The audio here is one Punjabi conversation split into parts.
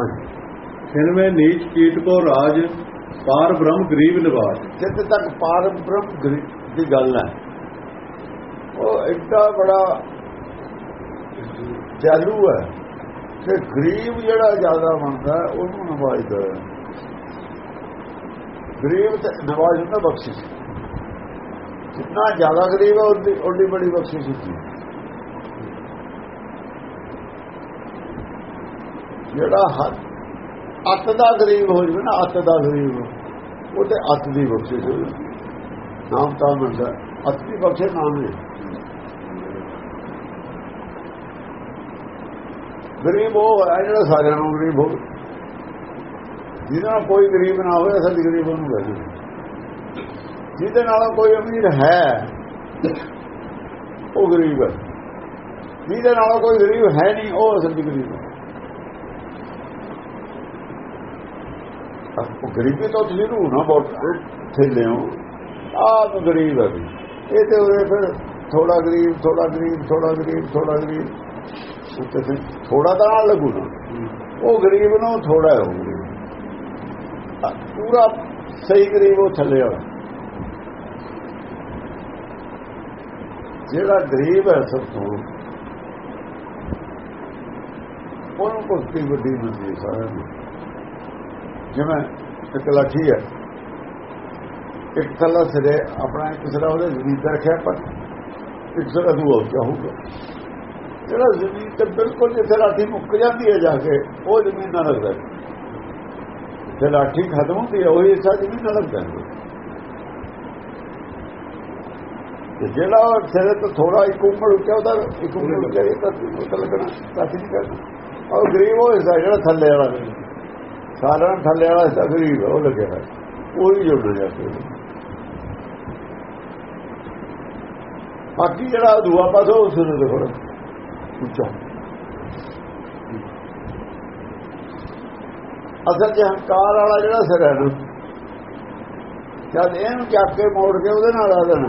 ਹਾਂਜੀ ਖਿਨਵੇਂ ਨੀਚ ਕੀਟ ਕੋ ਰਾਜ, ਪਾਰ ਬ੍ਰਹਮ ਗਰੀਬ ਨਿਵਾਜ ਜਿੱਥੇ ਤੱਕ ਪਾਰ ਬ੍ਰਹਮ ਦੀ ਗੱਲ ਹੈ। ਉਹ ਐਡਾ ਬੜਾ ਚਾਲੂ ਹੈ ਕਿ ਗਰੀਬ ਜਿਹੜਾ ਜ਼ਿਆਦਾ ਮੰਨਦਾ ਉਹਨੂੰ ਨਵਾਜਦਾ ਹੈ। ਗਰੀਬ ਤੇ ਨਵਾਜ ਹੁੰਦਾ ਬਖਸ਼ਿਸ਼। ਜਿੰਨਾ ਜ਼ਿਆਦਾ ਗਰੀਬ ਹੈ, ਉਹਦੀ ਉਹਦੀ ਬੜੀ ਬਖਸ਼ਿਸ਼ ਹੁੰਦੀ ਹੈ। ਜਿਹੜਾ ਹੱਥ, ਅੱਤ ਦਾ ਗਰੀਬ ਹੋ ਜਵੇ ਨਾ, ਅੱਤ ਦਾ ਗਰੀਬ ਉਹ ਤੇ ਅੱਤ ਦੀ ਬਖਸ਼ਿਸ਼ ਹੋ ਨਾਮ ਤਾਂ ਮਿਲਦਾ ਅੱਤ ਦੀ ਬਖਸ਼ਿਸ਼ ਨਾਮ ਹੈ। ਗਰੀਬ ਉਹ ਹੈ ਜਿਹੜਾ ਸਾਰਿਆਂ ਨੂੰ ਗਰੀਬ ਹੋਵੇ। ਜਿਹਦਾ ਨਾਲ ਕੋਈ ਗਰੀਬ ਨਾ ਹੋਵੇ, ਅਸਲ ਗਰੀਬ ਉਹਨੂੰ ਕਹਿੰਦੇ ਜਿਹਦੇ ਨਾਲ ਕੋਈ ਅਮੀਰ ਹੈ, ਉਹ ਗਰੀਬ ਹੈ। ਜਿਹਦੇ ਨਾਲ ਕੋਈ ਗਰੀਬ ਹੈ ਨਹੀਂ, ਉਹ ਅਸਲ ਦੀ ਗਰੀਬ ਹੈ। ਉਹ ਗਰੀਬੀ ਤੋਂ ਤੁਸੀਂ ਨੂੰ ਨਾ ਬਹੁਤ ਥੇਲੇ ਹੋ। ਆਪ ਗਰੀਬ ਹੈ ਇਹ ਤੇ ਉਹਦੇ ਫਿਰ ਥੋੜਾ ਗਰੀਬ ਥੋੜਾ ਗਰੀਬ ਥੋੜਾ ਗਰੀਬ ਥੋੜਾ ਗਰੀਬ। ਉੱਤੇ ਤੇ ਥੋੜਾ ਤਾਂ ਲੱਗੂ ਨਾ। ਉਹ ਗਰੀਬ ਨੂੰ ਥੋੜਾ ਹੈ ਪੂਰਾ ਸਹੀ ਗਰੀਬ ਉਹ ਥੱਲੇ ਵਾਲਾ ਜਿਹੜਾ ਗਰੀਬ ਹੈ ਸਭ ਤੋਂ, ਉਹਨੂੰ ਭਗਤੀ ਵੱਡੀ ਮਿਲਦੀ ਹੈ ਸਾਰਿਆਂ ਨੂੰ। ਜਿਵੇਂ ਇੱਕ ਲਾਠੀ ਹੈ, ਇੱਕ ਥੱਲਾ ਸਿਰੇ ਆਪਣਾ ਇੱਕ ਸਿਰਾ ਉਹਦੇ ਜ਼ਮੀਨ ਤੇ ਰੱਖਿਆ ਪਰ ਇੱਕ ਸਿਰਾ ਦੂਆ ਉੱਚਾ ਜਿਹੜਾ ਜ਼ਮੀਨ ਤੇ ਬਿਲਕੁਲ ਜਿੱਥੇ ਲਾਠੀ ਮੁੱਕ ਜਾਂਦੀ ਹੈ ਜਾ ਕੇ, ਉਹ ਜ਼ਮੀਨ ਨਾਲ ਲੱਗਦਾ ਹੈ। ਜੇ ਲਾਠੀ ਖਤਮ ਹੁੰਦੀ ਹੈ, ਉਹੀ ਹਿੱਸਾ ਜ਼ਮੀਨ ਨਾਲ ਲੱਗਦਾ ਤੇ ਜਿਹੜਾ ਉਹ ਸਿਰੇ ਤੋਂ ਥੋੜਾ ਇੱਕ ਉਮਰ ਉੱਚਾ, ਉਹਦਾ ਇੱਕ ਉਮਰ ਉੱਚਾ ਇਹ ਤਾਂ ਲੱਗਣਾ ਕੱਟ ਨਹੀਂ ਕਰਨਾ ਉਹ ਗਰੀਬ ਉਹ ਹਿੱਸਾ ਜਿਹੜਾ ਥੱਲੇ ਵਾਲਾ ਨਹੀਂ ਸਾਰਾ ਥੱਲੇ ਵਾਲਾ ਹਿੱਸਾ ਗਰੀਬ ਹੈ, ਉਹ ਲੱਗਿਆ ਹੋਇਆ। ਉਹ ਹੀ ਜੁੜ ਜਾ ਕੇ ਬਾਕੀ ਜਿਹੜਾ ਦੂਆ ਪਾਸਾ ਉਸ ਨੂੰ ਦੇਖੋ। ਉੱਚਾ ਅਸਲ ਚ ਹੰਕਾਰ ਵਾਲਾ ਜਿਹੜਾ ਸਿਰ ਹੈ ਨਾ ਜਦ ਇਹਨੂੰ ਚੱਕ ਕੇ ਮੋੜ ਕੇ ਉਹਦੇ ਨਾਲ ਆ ਦੇਣਾ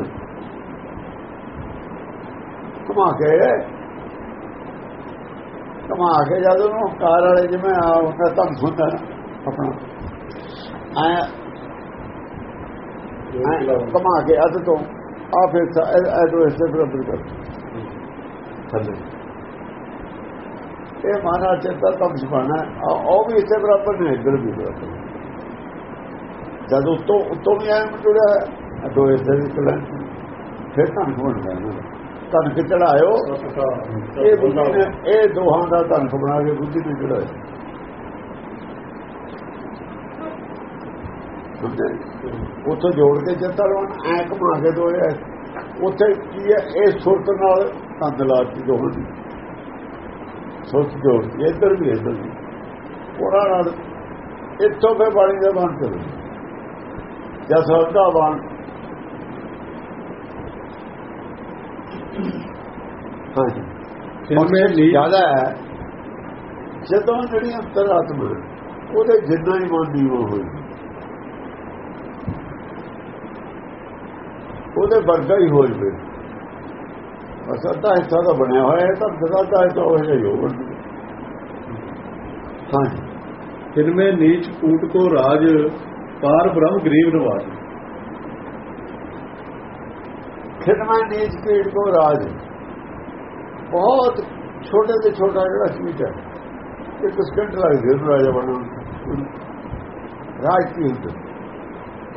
ਘੁਮਾ ਕੇ। ਘੁਮਾ ਕੇ ਜਦ ਉਹਨੂੰ ਹੰਕਾਰ ਵਾਲੇ ਜਿਵੇਂ ਆ ਉਹਦਾ ਧੰਨ ਹੁੰਦਾ ਨਾ। ਆਪਣਾ। ਆਇਆ ਕਮਾ ਕੇ ਅੱਧ ਤੋਂ ਆ ਫਿਰ ਐਡੋ ਇਸੇ ਬਰਾਬਰ ਕਰ। ਥੱਲੇ। ਇਹ ਮਾਨਾ ਚੇਤਾ ਤਮ ਸੁਭਾਣਾ ਉਹ ਵੀ ਇਸੇ ਬਰਾਬਰ ਨੇ ਇੱਧਰ ਵੀ ਬਰਾਬਰ ਜਦ ਉਤੋਂ ਉਤੋਂ ਵੀ ਆਇਆ ਜੁੜਿਆ ਅਡੋ ਇਸੇ ਵੀ ਕਲਾਂ ਫਿਰ ਤਾਂ ਬਣਦਾ ਨਾ ਤਨ ਕਿ ਚੜਾਇਓ ਇਹ ਦੋਹਾਂ ਦਾ ਧਨ ਬਣਾ ਕੇ ਬੁੱਧੀ ਨੇ ਚੜਾਇਆ ਉੱਥੇ ਜੋੜ ਕੇ ਚੇਤਾ ਲਾਉਣ ਐ ਘੁਮਾ ਕੇ ਦੋਏ ਉੱਥੇ ਕੀ ਹੈ ਇਹ ਸੁਰਤ ਨਾਲ ਤੰਦ ਲਾਤੀ ਦੋਹਾਂ ਦੀ। ਸੁਰਤ ਜੋੜ ਇੱਧਰ ਵੀ ਇੱਧਰ ਵੀ। ਉਹਨਾਂ ਨਾਲ ਇੱਥੋਂ ਫੇ ਬਾਣੀ ਦਾ ਬਣ ਚਲੋ ਜਾਂ ਸੌਦਾ ਬਣ ਹਾਂਜੀ। ਨੀਚ ਜ਼ਿਆਦਾ ਹੈ ਜਦੋਂ ਜਿਹੜੀ ਅੰਤਰਾਤਮਾ ਉਹਦੇ ਜਿੰਨਾ ਹੀ ਮਨ ਦੀ ਹੋਈ ਉਹਦੇ ਵਰਗਾ ਹੀ ਹੋ ਜਵੇ। ਅਸਲ ਤਾਂ ਹਿੱਸਾ ਤਾਂ ਬਣਿਆ ਹੋਇਆ ਹੈ ਤਾਂ ਦਾ ਹਿੱਸਾ ਹੋ ਜਾਈ ਹੋ ਹਾਂ। ਖਿਨਵੇਂ ਨੀਚ ਕੂਟ ਕੋ ਰਾਜ ਪਾਰ ਬ੍ਰਹਮ ਗਰੀਬ ਨਿਵਾਜ ਖਿਦਮਾ ਨੀਚ ਕੀੜ ਕੋ ਰਾਜ। ਬਹੁਤ ਛੋਟੇ ਤੇ ਛੋਟਾ ਜਿਹੜਾ ਚੀਜ਼ ਹੈ। ਇੱਕ ਸਕਿੰਟ ਲੱਗਦੀ ਉਹਨੂੰ ਰਾਜਾ ਬਣਾਉਣ ਨੂੰ। ਰਾਜ ਕੀ ਹੁੰਦਾ?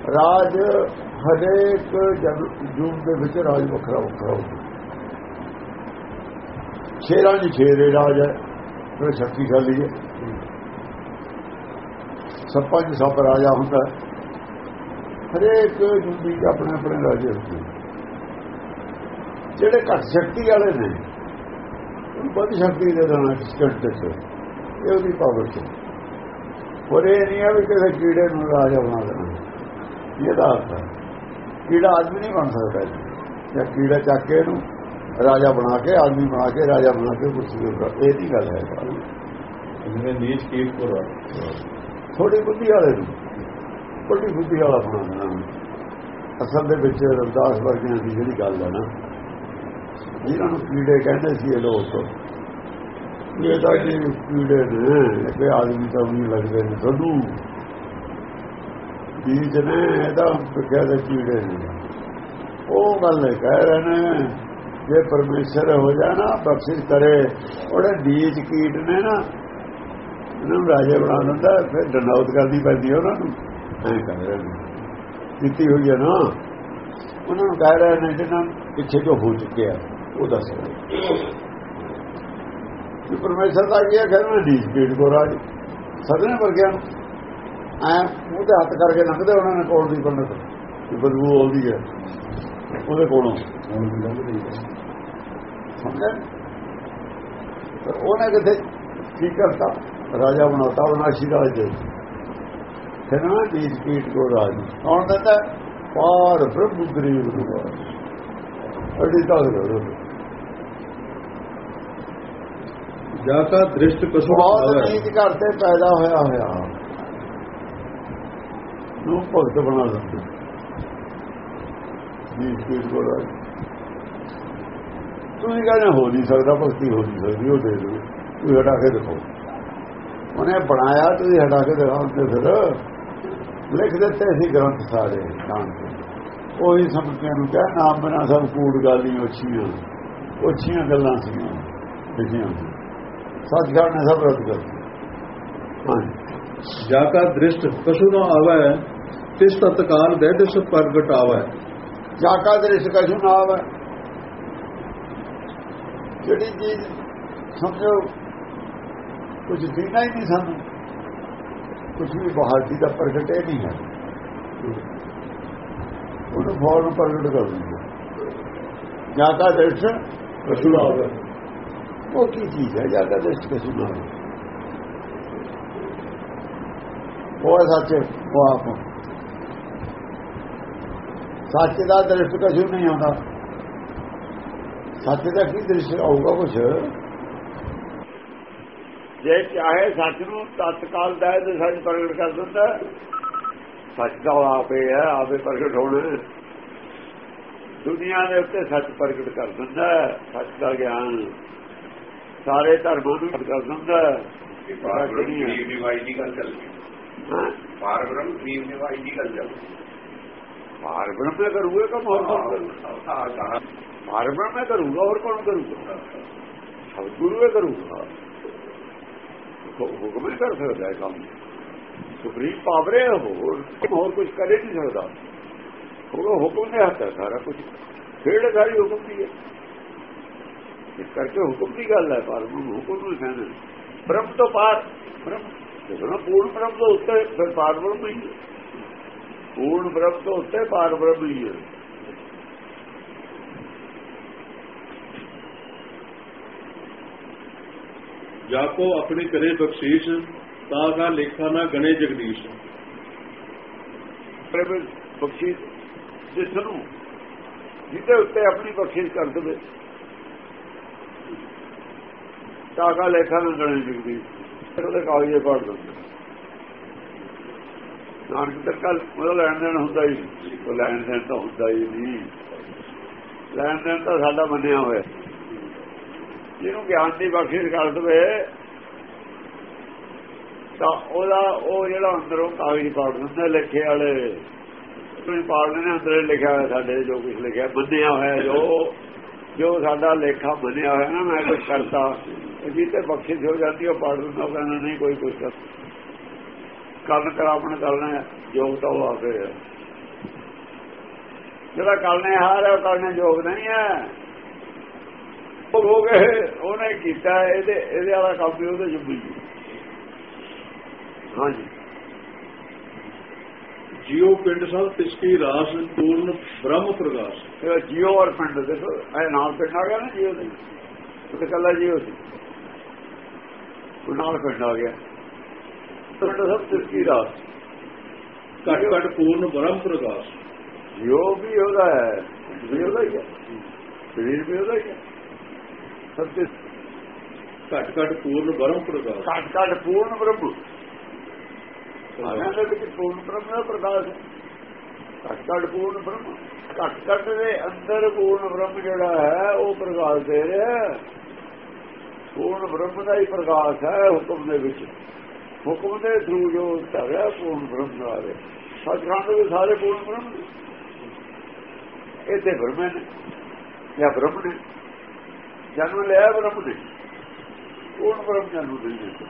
ਰਾਜ ਹਰੇਕ ਜਨ ਜੂਨ ਦੇ ਵਿੱਚ ਰਾਜ ਵੱਖਰਾ ਵੱਖਰਾ ਹੁੰਦਾ। ਸ਼ੇਰਾਂ ਦੀ ਸ਼ੇਰੇ ਰਾਜ ਹੈ ਫਿਰ ਸ਼ਕਤੀਸ਼ਾਲੀ ਹੈ। ਸੱਪਾਂ ਦੀ ਸੱਪ ਰਾਜਾ ਹੁੰਦਾ। ਹਰੇਕ ਜੁੰਦੀ ਦੇ ਆਪਣੇ ਆਪਣੇ ਰਾਜੇ ਹੁੰਦੇ। ਜਿਹੜੇ ਘੱਟ ਸ਼ਕਤੀ ਵਾਲੇ ਨੇ ਉਹ ਵੱਧ ਸ਼ਕਤੀ ਦੇ ਦੇਣਾ ਸਕਿੰਟ ਤੇ। ਇਹ ਉਹਦੀ ਪਾਵਰ ਹੈ ਪਰ ਇਹ ਨਹੀਂ ਆ ਵੀ ਕਿਸੇ ਕੀੜੇ ਨੂੰ ਰਾਜਾ ਬਣਾ ਦੇਣਾ। ਇਹਦਾ ਅਰਥ ਹੈ। ਕੀੜਾ ਆਦਮੀ ਨਹੀਂ ਬਣ ਸਕਦਾ ਜੀ। ਕੀੜਾ ਚੱਕ ਕੇ ਇਹਨੂੰ ਰਾਜਾ ਬਣਾ ਕੇ ਆਦਮੀ ਬਣਾ ਕੇ ਰਾਜਾ ਬਣਾ ਕੇ ਕੁਰਸੀ ਦੇ ਉੱਪਰ ਇਹ ਨਹੀਂ ਗੱਲ ਹੈ। ਖਿਨਵੇਂ ਨੀਚ ਕੀਟ ਕੋ ਰਾਜ ਥੋੜੀ ਬੁੱਧੀ ਵਾਲੇ ਨੂੰ। ਵੱਡੀ ਬੁੱਧੀ ਵਾਲਾ ਬਣਾ ਦੇਣਾ ਅਸਲ ਦੇ ਵਿੱਚ ਰਵਦਾਸ ਵਰਗਿਆਂ ਦੀ ਜਿਹੜੀ ਗੱਲ ਹੈ ਨਾ ਜਿਹਨਾਂ ਨੂੰ ਕੀੜੇ ਕਹਿੰਦੇ ਸੀ ਇਹ ਲੋਕ ਇਹ ਤਾਂ ਕੀੜੇ ਨੇ ਇਹ ਆਦਮੀ ਤਾਂ ਵੀ ਲੱਗਦੇ ਨੇ। ਤੁਹਾਨੂੰ ਬੀਜ ਨੇ, ਇਹਦਾ ਕਿਹਾ ਦੇ ਕੀੜੇ ਨੇ ਉਹ ਗੱਲ ਕਹਿ ਰਹੇ ਨੇ, ਜੇ ਪਰਮੇਸ਼ਰ ਹੋ ਜਾਣਾ ਬਖਸ਼ਿਸ਼ ਕਰੇ। ਉਹਦੇ ਬੀਜ ਕੀਟ ਨੇ ਨਾ, ਇਹਨਾਂ ਨੂੰ ਰਾਜੇ ਬਣਾ ਦਿੰਦਾ, ਫਿਰ ਡਨੌਤ ਕਰਦੀ ਪੈਂਦੀ ਹੈ ਉਹਨਾਂ ਨੂੰ। ਐਂ ਕਹਿ ਰਹੇ ਨੇ। ਕੀਤੀ ਹੋਈ ਹੈ ਨਾ। ਉਹਨਾਂ ਨੂੰ ਕਹਿ ਰਹੇ ਨੇ ਜਿਹਨਾਂ ਪਿੱਛੇ ਜੋ ਹੋ ਚੁੱਕਿਆ, ਉਹ ਦੱਸ ਰਹੇ ਕਿ ਪਰਮੇਸ਼ਰ ਦਾ ਕੀ ਹੈ ਕਹਿੰਦਾ ਡੀਜ ਕੀਟ ਕੋ ਰਾਜ। ਸਦਨੇ ਵਰਗਿਆਂ ਨੂੰ ਐ ਮੂੰਹ ਤੇ ਹੱਥ ਕਰਕੇ ਲੰਘਦੇ ਉਹਨਾਂ ਨੇ ਕੋਲ ਦੀ ਕਿ ਬਦਬੂ ਆਉਂਦੀ ਹੈ। ਉਹਦੇ ਕੋਲੋਂ। ਉਹਨੇ ਕਿਤੇ ਕੀ ਕਰਤਾ? ਰਾਜਾ ਬਣਾਤਾ ਵਿਨਾਸ਼ੀ ਰਾਜ ਦੇ। ਕਹਿੰਦਾ ਡੀਜ ਕੀਟ ਕੋ ਰਾਜ। ਕੌਣ ਦਿੰਦਾ ਪਾਰ ਬ੍ਰਹਮ ਗਰੀਬ ਨੂੰ ਅੜੀ ਤਾਕਤ ਜਾ ਕਾ ਦ੍ਰਿਸ਼ਟ ਬਹੁਤ ਆਵੇ ਘਰ ਤੇ ਪੈਦਾ ਹੋਇਆ ਹੋਇਆ। ਨੂੰ ਭਗਤ ਬਣਾ ਦਿੰਦੇ ਜੀ ਸਪੀਡ ਕੋਲ ਤੁਸੀਂ ਕਹਿੰਦੇ ਹੋ ਨਹੀਂ ਸਕਦਾ, ਭਗਤੀ ਹੋ ਨਹੀਂ ਸਕਦੀ, ਉਹ ਦੇ ਦਿਓ। ਤੁਸੀਂ ਹਟਾ ਕੇ ਦੇਖੋ ਉਹਨੇ ਬਣਾਇਆ, ਤੁਸੀਂ ਹਟਾ ਕੇ ਦਿਖਾਓ ਤੇ ਫਿਰ ਲਿਖ ਦਿੱਤੇ ਸੀ ਗ੍ਰੰਥ ਸਾਰੇ, ਨਾਮ ਉਹੀ ਸਮਝਿਆ ਨੂੰ ਕਿਹਾ, ਨਾਮ ਬਣਾ ਸਭ ਕੂੜ ਗਾਲੀ ਉੱਚੀਆਂ। ਉੱਚੀਆਂ ਗੱਲਾਂ ਸੀਗੀਆਂ, ਲਿਖੀਆਂ ਸੱਚਖੰਡ ਨੇ ਸਭ ਰੱਦ ਕਰ ਜਾ ਕਾ ਦ੍ਰਿਸ਼ਟ ਕਸੂ ਨਾ ਆਵੇ ਤਿਸ ਤਤਕਾਲ ਦੇ ਦਿਸ ਜਾਕਾ ਦ੍ਰਿਸ਼ ਕਛੂ ਨਾ ਆਵੇ ਜਿਹੜੀ ਚੀਜ਼ ਸਮਝੋ, ਕੁਝ ਦੀਨਾ ਹੀ ਨਹੀਂ ਸਾਨੂੰ, ਕੁਝ ਵੀ ਬਾਹਰ ਦੀ ਦਾ ਪ੍ਰਗਟੇ ਨਹੀਂ ਹੈ। ਉਹਨੂੰ ਫੌਰਨ ਪ੍ਰਗਟ ਕਰ ਦਿੰਦੇ। ਜਾਕਾ ਦ੍ਰਿਸ਼ ਕਸੁ ਨਾ ਉਹ ਕੀ ਚੀਜ਼ ਹੈ? ਜਾਕਾ ਦ੍ਰਿਸ਼ ਕਛੂ ਨਾ ਉਹ ਸੱਚ, ਉਹ ਆਪ ਸੱਚ ਦਾ ਦ੍ਰਿਸ਼ ਕਛੂ ਨਹੀਂ ਆਉਂਦਾ। ਸੱਚ ਦਾ ਕੀ ਦ੍ਰਿਸ਼ ਆਊਗਾ ਕੁਛ? ਜੇ ਚਾਹੇ ਸੱਚ ਨੂੰ ਤਤਕਾਲ ਦਾ ਤੇ ਸੱਚ ਪ੍ਰਗਟ ਕਰ ਦਿੰਦਾ ਸੱਚ ਦਾ ਆਪੇ ਹੈ ਆਪੇ ਪ੍ਰਗਟ ਹੋਣਾ ਦੁਨੀਆ ਦੇ ਉੱਤੇ ਸੱਚ ਪ੍ਰਗਟ ਕਰ ਦਿੰਦਾ ਸੱਚ ਦਾ ਗਿਆਨ। ਸਾਰੇ ਧਰਮਾਂ ਨੂੰ ਕਰ ਦਿੰਦਾ ਕਿ ਪਾਰ ਬ੍ਰਹਮ ਗਰੀਬ ਨਿਵਾਈ ਦੀ ਗੱਲ ਚੱਲ ਗਈ ਹਾਂ। ਪਾਰ ਬ੍ਰਹਮ ਗਰੀਬ ਨਿਵਾਈ ਦੀ ਗੱਲ ਚੱਲ ਭਾਰ ਬ੍ਰਹਮ ਕਰੂਗਾ ਕੰਮ ਹੋਰ ਕੌਣ ਕਰੂਗਾ? ਗਈ ਭਾਰ ਕਰੂਗਾ, ਹੋਰ ਕੌਣ ਕਰੂਗਾ? ਸਭ ਗੁਰੂ ਕਰੂਗਾ। ਹੁਕਮ ਹੀ ਕਰ ਸਕਦਾ ਹੈ ਕੰਮ। ਸੁਪਰੀਮ ਪਾਵਰ ਹੈ ਹੋਰ ਹੋਰ ਕੁਝ ਕਰੇ ਨਹੀਂ ਸਕਦਾ। ਉਹ ਹੁਕਮ ਦੇ ਹੱਥ ਹੈ ਸਾਰਾ ਕੁਝ ਖੇਡ ਸਾਰੀ ਹੁਕਮ ਦੀ ਹੈ? ਇਸ ਕਰਕੇ ਹੁਕਮ ਦੀ ਗੱਲ ਹੈ, ਪਰ ਹੁਕਮ ਨੂੰ ਕਹਿੰਦੇ ਬ੍ਰਹਮ ਤੋਂ ਪਾਰ। ਬ੍ਰਹਮ ਜਦੋਂ ਪੂਰਨ ਬ੍ਰਹਮ ਤੋਂ ਉੱਤੇ, ਫਿਰ ਪਾਰ ਬ੍ਰਹਮ ਹੀ। ਪੂਰਨ ਬ੍ਰਹਮ ਤੋਂ ਉੱਤੇ ਪਾਰ ਬ੍ਰਹਮ ਹੀ ਹੈ। ਜਾ ਕੋ ਆਪਣੀ ਕਰੇ ਬਖਸ਼ੀਸ਼ ਤਾਂ ਕਾ ਲੇਖਾ ਨਾ ਗਣੇ ਜਗਦੀਸ਼। ਪ੍ਰੇਮ ਬਖਸ਼ਿਸ਼ ਜਿਸ ਨੂੰ ਜਿਹਦੇ ਉੱਤੇ ਆਪਣੀ ਬਖਸ਼ਿਸ਼ ਕਰ ਦੇਵੇ। ਤਾਗਾ ਲੇਖਾ ਨੂੰ ਗਣੇ ਜਗਦੀ ਫਿਰ ਉਹਦੇ ਕਾਗਜ਼ੇ ਪੜ ਦਿੰਦੇ। ਨਾਨਕ ਤੱਕ ਉਹਦਾ ਲੈਣ ਦੇਣ ਹੁੰਦਾ ਹੀ ਉਹ ਲੈਣ ਦੇਣ ਤਾਂ ਹੁੰਦਾ ਹੀ ਨਹੀਂ। ਲੈਣ ਦੇਣ ਤਾਂ ਸਾਡਾ ਮੰਨਿਆ ਹੋਇਆ। ਜਿਹਨੂੰ ਗਿਆਨ ਦੀ ਬਖਸ਼ਿਸ਼ ਕਰ ਦੇਵੇ, ਤਾਂ ਉਹਦਾ ਉਹ ਜਿਹੜਾ ਅੰਦਰੋਂ ਕਾਗਜ਼ ਪਾੜ ਦਿੰਦਾ ਲਿਖੇ ਵਾਲੇ। ਤੁਸੀਂ ਪਾੜਨੇ ਨੇ ਅੰਦਰ ਲਿਖਿਆ ਹੋਇਆ ਸਾਡੇ, ਜੋ ਕੁਝ ਲਿਖਿਆ, ਮੰਨਿਆ ਹੋਇਆ, ਜੋ ਜੋ ਸਾਡਾ ਲੇਖਾ ਮੰਨਿਆ ਹੋਇਆ ਨਾ, ਮੈਂ ਕੁਝ ਕਰਤਾ। ਜੀ ਤੇ ਬਖਸ਼ਿਸ਼ ਹੋ ਜਾਂਦੀ, ਉਹ ਪਾੜ ਦਿੰਦਾ, ਉਹ ਕਹਿੰਦਾ, ਨਹੀਂ, ਕੋਈ ਕੁਝ ਕਰ ਕਰਨ ਕਰਾਪਣ ਕਰਨਾ ਯੋਗ ਤਾਂ ਉਹ ਆਪੇ ਹੈ ਜਿਹੜਾ ਕਰਨੇ ਹਾਰ ਹੈ ਉਹ ਕਰਨੇ ਯੋਗ ਨਹੀਂ ਹੈ। ਉਹ ਹੋ ਗਏ ਉਹਨੇ ਕੀਤਾ ਇਹਦੇ ਇਹਦੇ ਵਾਲਾ ਕੰਮ ਵੀ ਉਹਦੇ ਜੁਬੀ ਹਾਂਜੀ। ਜਿਉ ਪਿੰਡ ਸਭ ਤਿਸ ਕੀ ਰਾਸ ਪੂਰਨ ਬ੍ਰਹਮ ਪ੍ਰਗਾਸ। ਇਹ ਜੀਓ ਔਰ ਪਿੰਡ ਦੇਖੋ ਇਹ ਨਾਲ ਪਿੰਡ ਆ ਗਿਆ ਨਾ ਜੀਓ ਦੇ? ਉਹ ਤਾਂ ਕੱਲਾ ਜੀਓ ਸੀ। ਉਹ ਨਾਲ ਪਿੰਡ ਆ ਗਿਆ। ਪਿੰਡ ਸਭ ਤਿਰਕੀ ਰਾਸ? ਘਟ ਘਟ ਪੂਰਨ ਬ੍ਰਹਮ ਪ੍ਰਗਾਸ ਜੀਓ ਵੀ ਉਹਦਾ ਹੈ ਵੀ ਉਹਦਾ ਹੀ ਹੈ। ਸਰੀਰ ਵੀ ਉਹਦਾ ਹੀ ਹੈ। ਸਭ ਤੇ ਘਟ ਘਟ ਪੂਰਨ ਬ੍ਰਹਮ ਪ੍ਰਗਾਸ ਘਟ ਘਟ ਪੂਰਨ ਬ੍ਰਹਮ। ਆਨੰਦ ਦੇ ਵਿੱਚ ਪੂਰਨ ਬ੍ਰਹਮ ਦਾ ਪ੍ਰਕਾਸ਼ ਘਟ ਘਟ ਪੂਰਨ ਬ੍ਰਹਮ। ਘਟ ਘਟ ਦੇ ਅੰਦਰ ਪੂਰਨ ਬ੍ਰਹਮ ਜਿਹੜਾ ਹੈ ਉਹ ਪ੍ਰਕਾਸ਼ ਦੇ ਰਿਹਾ ਪੂਰਨ ਬ੍ਰਹਮ ਦਾ ਹੀ ਪ੍ਰਕਾਸ਼ ਹੈ ਹੁਕਮ ਦੇ ਵਿੱਚ। ਹੁਕਮ ਦੇ ਥਰੂ ਜੋ ਧਰਿਆ ਪੂਰਨ ਬ੍ਰਹਮ ਦਾ ਹੈ ਸਤਿਗੁਰਾਂ ਦੇ ਸਾਰੇ ਪੂਰਨ ਬ੍ਰਹਮ ਇਹ ਤੇ ਬ੍ਰਹਮ ਨੇ ਜਾਂ ਬ੍ਰਹਮ ਨੇ? ਜਨਮ ਲਿਆ ਬ੍ਰਹਮ ਨੇ। ਪੂਰਨ ਬ੍ਰਹਮ ਜਨਮ ਨਹੀਂ ਦਿੱਤਾ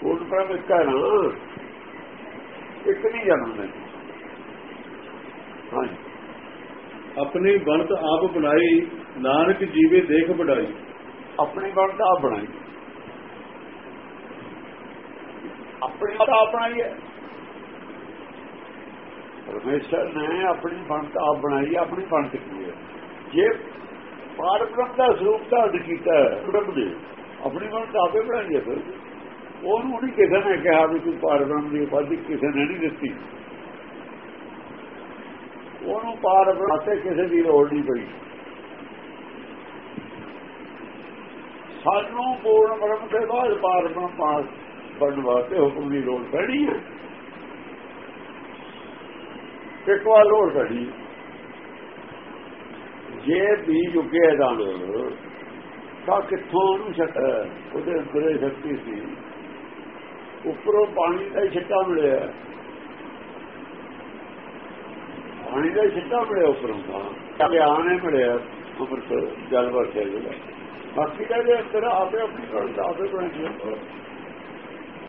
ਪੂਰਨ ਬ੍ਰਹਮ ਇੱਕ ਹੈ ਨਾ? ਇੱਕ ਨਹੀਂ ਜਨਮ ਦੇ। ਹਾਂਜੀ। ਆਪਣੀ ਬਣਤ ਆਪ ਬਣਾਈ ਨਾਨਕ ਜੀਵੇ ਦੇਖ ਬੜਾਈ ਆਪਣੀ ਬਣਤ ਆਪ ਬਣਾਈ। ਆਪਣੀ ਬਣਤ ਆਪ ਬਣਾਈ ਹੈ। ਪਰਮੇਸ਼ਰ ਨੇ ਆਪਣੀ ਬਣਤ ਆਪ ਬਣਾਈ, ਆਪਣੀ ਬਣਤ ਕੀ ਹੈ। ਜੇ ਪਾਰਬ੍ਰਹਮ ਦਾ ਸਰੂਪ ਤਾਂ ਕੀਤਾ ਹੈ ਨੇ ਆਪਣੀ ਬਣਤ ਆਪੇ ਬਣਾਈ ਹੈ ਫਿਰ। ਉਹਨੂੰ ਨਹੀਂ ਕਿਸੇ ਨੇ ਕਿਹਾ ਵੀ ਤੂੰ ਪਾਰਬ੍ਰਹਮ ਦੀ ਉਪਾਧੀ ਕਿਸੇ ਨੇ ਨਹੀਂ ਦਿੱਤੀ। ਉਹਨੂੰ ਪਾਰਬ੍ਰਹਮ ਤੇ ਕਿਸੇ ਦੀ ਲੋੜ ਨਹੀਂ ਪਈ। ਸਾਨੂੰ ਪੂਰਨ ਬ੍ਰਹਮ ਦੇ ਬਾਅਦ ਪਾਰਬ੍ਰਹਮ ਪਾਸ ਪੜਨ ਵਾਸਤੇ ਹੁਕਮ ਦੀ ਲੋੜ ਪੈਣੀ ਹੈ। ਇੱਕ ਵਾਰ ਲੋੜ ਪੈਣੀ ਜੇ ਵੀ ਜੁਗੇ ਦਲ ਤਾਂ ਕਿੱਥੋਂ ਉਹਨੂੰ ਛੱਡ ਉਹਦੇ ਅੰਦਰੇ ਸ਼ਕਤੀ ਸੀ। ਉੱਪਰੋਂ ਪਾਣੀ ਦਾ ਛਿੱਟਾ ਮਿਲਿਆ। ਪਾਣੀ ਦਾ ਛਿੱਟਾ ਮਿਲਿਆ ਉੱਪਰੋਂ ਤਾਂ। ਗਿਆਨ ਹੀ ਮਿਲਿਆ ਅੰਮ੍ਰਿਤ, ਜਲ ਵਰਤਿਆ ਜਿਹੜਾ। ਬਾਕੀ ਦਾ ਜੇ ਅੰਦਰ ਆਪੇ ਆਪਣੀ ਕਰਦਾ ਆਪੇ ਬਣਾਈ